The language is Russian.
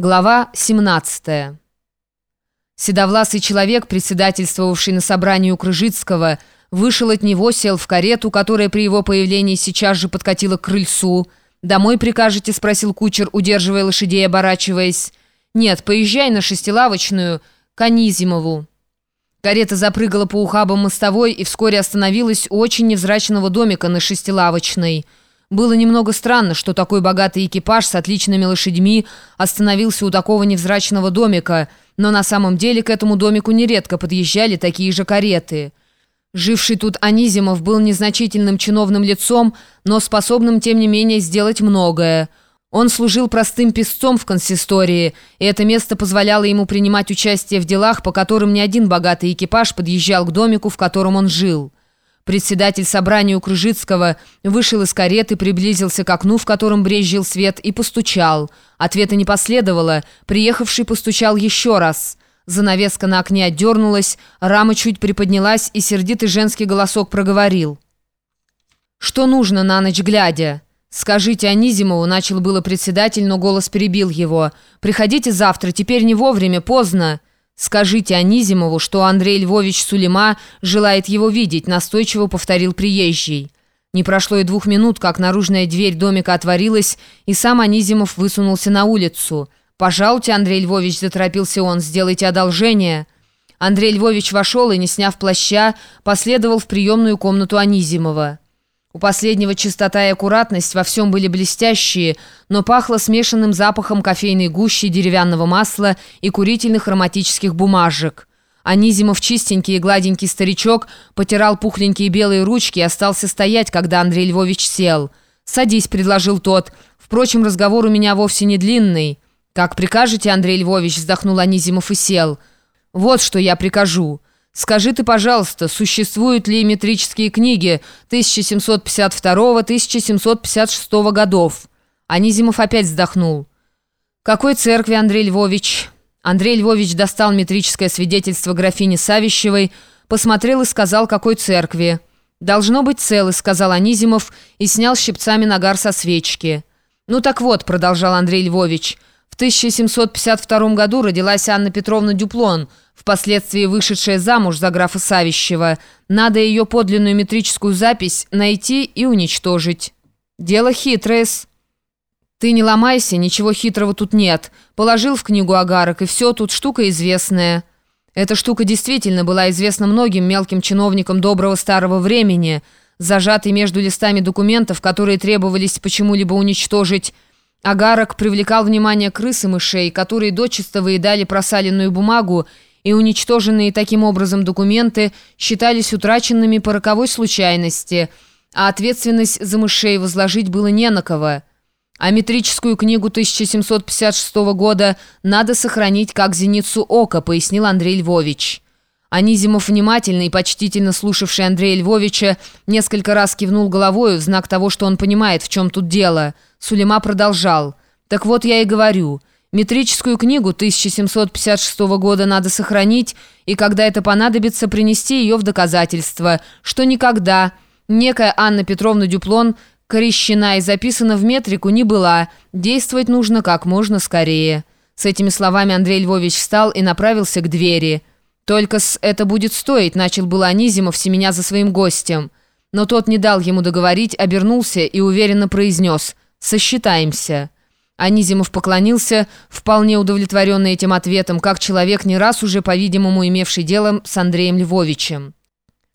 Глава 17. Седовласый человек, председательствовавший на собрании у Крыжицкого, вышел от него, сел в карету, которая при его появлении сейчас же подкатила к крыльцу. «Домой прикажете?» — спросил кучер, удерживая лошадей, оборачиваясь. «Нет, поезжай на шестилавочную, к Анизимову». Карета запрыгала по ухабам мостовой и вскоре остановилась у очень невзрачного домика на шестилавочной — было немного странно, что такой богатый экипаж с отличными лошадьми остановился у такого невзрачного домика, но на самом деле к этому домику нередко подъезжали такие же кареты. Живший тут Анизимов был незначительным чиновным лицом, но способным, тем не менее, сделать многое. Он служил простым писцом в консистории, и это место позволяло ему принимать участие в делах, по которым ни один богатый экипаж подъезжал к домику, в котором он жил. Председатель собрания у Крыжицкого вышел из кареты, приблизился к окну, в котором брезжил свет, и постучал. Ответа не последовало. Приехавший постучал еще раз. Занавеска на окне отдернулась, рама чуть приподнялась, и сердитый женский голосок проговорил. «Что нужно на ночь глядя?» «Скажите Анизимову», — начал было председатель, но голос перебил его. «Приходите завтра, теперь не вовремя, поздно». «Скажите Анизимову, что Андрей Львович Сулейма желает его видеть», настойчиво повторил приезжий. Не прошло и двух минут, как наружная дверь домика отворилась, и сам Анизимов высунулся на улицу. «Пожалуйте, Андрей Львович», — заторопился он, — «сделайте одолжение». Андрей Львович вошел и, не сняв плаща, последовал в приемную комнату Анизимова. У последнего чистота и аккуратность во всем были блестящие, но пахло смешанным запахом кофейной гущи, деревянного масла и курительных ароматических бумажек. Анизимов, чистенький и гладенький старичок, потирал пухленькие белые ручки и остался стоять, когда Андрей Львович сел. «Садись», — предложил тот. «Впрочем, разговор у меня вовсе не длинный». «Как прикажете, Андрей Львович», — вздохнул Анизимов и сел. «Вот что я прикажу». Скажи ты, пожалуйста, существуют ли метрические книги 1752-1756 годов?» Анизимов опять вздохнул. «Какой церкви, Андрей Львович?» Андрей Львович достал метрическое свидетельство графини Савищевой, посмотрел и сказал, какой церкви. «Должно быть целый», — сказал Анизимов и снял щипцами нагар со свечки. «Ну так вот», — продолжал Андрей Львович, — в 1752 году родилась Анна Петровна Дюплон, впоследствии вышедшая замуж за графа Савищева. Надо ее подлинную метрическую запись найти и уничтожить. Дело хитрое -с. Ты не ломайся, ничего хитрого тут нет. Положил в книгу агарок, и все, тут штука известная. Эта штука действительно была известна многим мелким чиновникам доброго старого времени, зажатый между листами документов, которые требовались почему-либо уничтожить, Агарок привлекал внимание крыс и мышей, которые дочисто выедали просаленную бумагу, и уничтоженные таким образом документы считались утраченными по роковой случайности, а ответственность за мышей возложить было не на кого. А метрическую книгу 1756 года надо сохранить как зеницу ока, пояснил Андрей Львович. Анизимов, внимательно и почтительно слушавший Андрея Львовича, несколько раз кивнул головой в знак того, что он понимает, в чем тут дело. Сулейма продолжал. «Так вот я и говорю. Метрическую книгу 1756 года надо сохранить, и когда это понадобится, принести ее в доказательство, что никогда некая Анна Петровна Дюплон корещена и записана в метрику не была. Действовать нужно как можно скорее». С этими словами Андрей Львович встал и направился к двери. «Только с это будет стоить», — начал было Анизимов, семеня за своим гостем. Но тот не дал ему договорить, обернулся и уверенно произнес «Сосчитаемся». Анизимов поклонился, вполне удовлетворенный этим ответом, как человек, не раз уже, по-видимому, имевший дело с Андреем Львовичем.